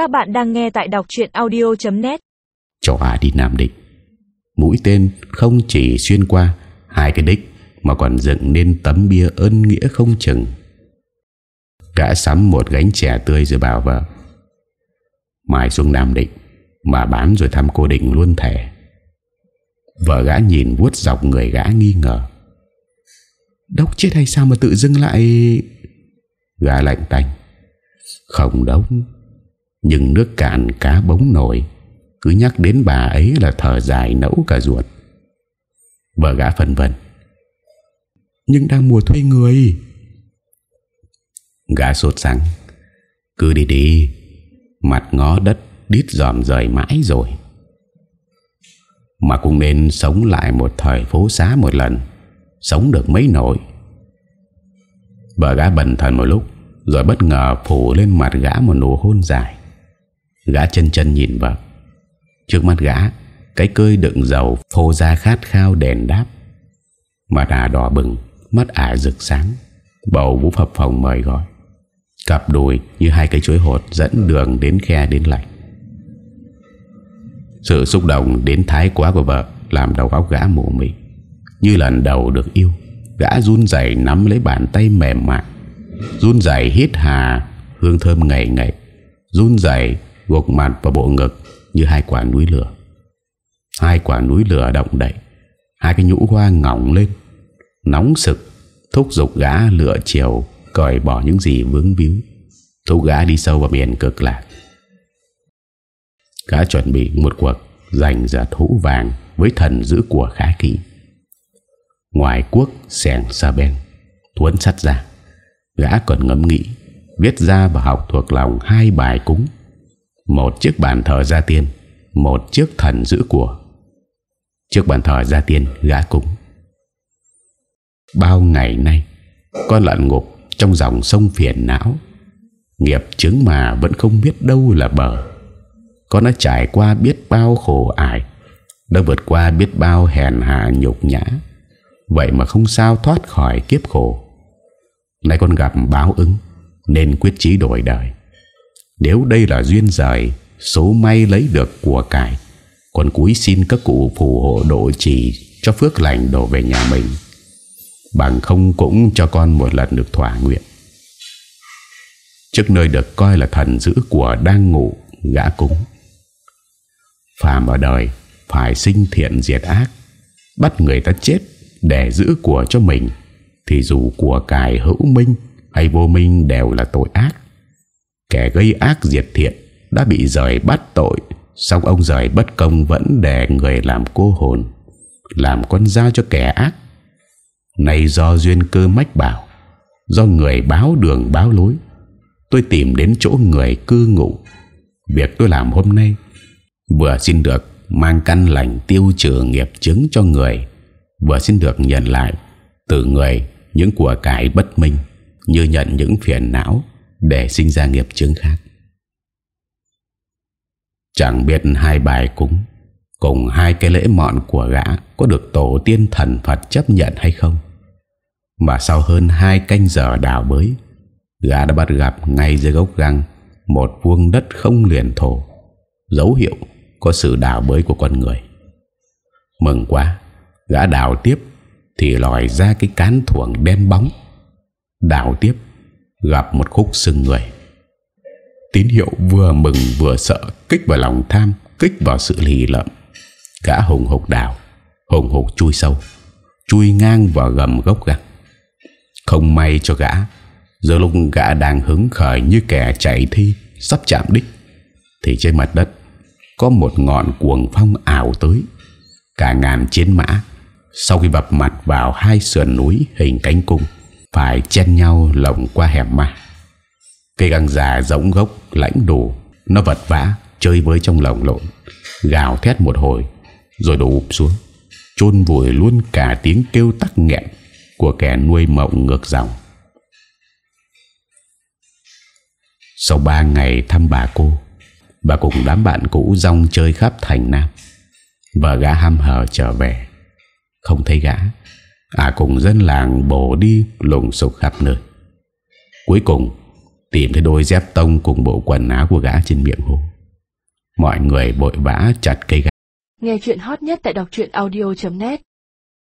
Các bạn đang nghe tại đọc chuyện audio.net Cho Hà đi Nam Định. Mũi tên không chỉ xuyên qua Hai cái đích, Mà còn dựng nên tấm bia ơn nghĩa không chừng. Gã sắm một gánh chè tươi rồi bảo vợ, Mai xuống Nam Định Mà bán rồi thăm cô Định luôn thẻ Vợ gã nhìn vuốt dọc người gã nghi ngờ. Đốc chết hay sao mà tự dưng lại Gã lạnh tanh, Không đốc nhưng nước cạn cá bóng nổi. Cứ nhắc đến bà ấy là thở dài nẫu cả ruột. Vợ gã phân vân. Nhưng đang mùa thuê người. Gã sốt sắng. Cứ đi đi. Mặt ngó đất Đít dòm rời mãi rồi. Mà cũng nên sống lại một thời phố xá một lần. Sống được mấy nổi Vợ gã bần thần một lúc Rồi bất ngờ phủ lên mặt gã một nụ hôn dài Gã chân chân nhìn vợ Trước mắt gã, Cái cơi đựng dầu phô ra khát khao đèn đáp. Mặt ả đỏ bừng, Mắt ả rực sáng. Bầu vũ phập phòng mời gọi. Cặp đùi như hai cây chuối hột Dẫn đường đến khe đến lạnh Sự xúc động đến thái quá của vợ Làm đầu óc gã mù mị Như lần đầu được yêu, Gã run dày nắm lấy bàn tay mềm mại. Run dày hít hà Hương thơm ngày ngày Run dày gục mặt vào bộ ngực Như hai quả núi lửa. Hai quả núi lửa động đậy, Hai cái nhũ hoa ngỏng lên, Nóng sực, Thúc giục gã lựa chiều Cởi bỏ những gì vướng víu. Thúc gã đi sâu vào miền cực lạc. Gã chuẩn bị một cuộc Giành giật hũ vàng Với thần giữ của khá kỹ. Ngoài quốc sẻng xa ben thuấn sắt ra, Gã còn ngẫm nghĩ Viết ra và học thuộc lòng hai bài cúng. Một chiếc bàn thờ gia tiên, Một chiếc thần giữ của. Trước bàn thờ gia tiên gã cúng. Bao ngày nay Con lặn ngục trong dòng sông phiền não. Nghiệp chứng mà vẫn không biết đâu là bờ. Con đã trải qua biết bao khổ ải Đã vượt qua biết bao hèn hạ nhục nhã. Vậy mà không sao thoát khỏi kiếp khổ. Nay con gặp báo ứng, Nên quyết chí đổi đời. Nếu đây là duyên rời, Số may lấy được của cải. Còn cúi xin các cụ phù hộ độ trì Cho phước lành đổ về nhà mình. Bằng không cũng cho con một lần được thỏa nguyện. Trước nơi được coi là thần giữ của đang ngủ, Gã cúng. Phàm ở đời, Phải sinh thiện diệt ác, Bắt người ta chết để giữ của cho mình, thì dù của cải hữu minh hay vô minh đều là tội ác. Kẻ gây ác diệt thiện đã bị rời bắt tội, xong ông rời bất công vẫn để người làm cô hồn, làm con dao cho kẻ ác. Này do duyên cơ mách bảo, do người báo đường báo lối, tôi tìm đến chỗ người cư ngụ. Việc tôi làm hôm nay vừa xin được mang căn lành tiêu trừ nghiệp chứng cho người vừa xin được nhận lại từ người những của cải bất minh như nhận những phiền não để sinh ra nghiệp chứng khác. Chẳng biết hai bài cúng cùng hai cái lễ mọn của gã có được tổ tiên thần Phật chấp nhận hay không. Mà sau hơn hai canh giờ đào bới, gã đã bắt gặp ngay dưới gốc găng một vuông đất không liền thổ, dấu hiệu có sự đào bới của con người. Mừng quá! Gã đào tiếp Thì lòi ra cái cán thuồng đen bóng Đào tiếp Gặp một khúc sưng người. Tín hiệu vừa mừng vừa sợ, Kích vào lòng tham, Kích vào sự lì lợm. Gã hùng hục đào, Hùng hục chui sâu, Chui ngang vào gầm gốc gặt Không may cho gã Giờ lúc gã đang hứng khởi Như kẻ chạy thi, Sắp chạm đích, Thì trên mặt đất Có một ngọn cuồng phong ảo tới. Cả ngàn chiến mã, sau khi bập mặt vào hai sườn núi hình cánh cung phải chen nhau lồng qua hẻm ma. Cây găng già rỗng gốc lãnh đủ Nó vật vã, chơi với trong lồng lộn, Gào thét một hồi, Rồi đổ ụp xuống, chôn vùi luôn cả tiếng kêu tắc nghẹn Của kẻ nuôi mộng ngược dòng. Sau ba ngày thăm bà cô, Bà cùng đám bạn cũ rong chơi khắp thành Nam. Vợ gã ham hờ trở về, không thấy gã. À cùng dân làng bổ đi lùng sục khắp nơi. Cuối cùng, Tìm thấy đôi dép tông cùng bộ quần áo của gã trên miệng hồ Mọi người bội vã chặt cây gã Nghe chuyện hot nhất tại đọc audio.net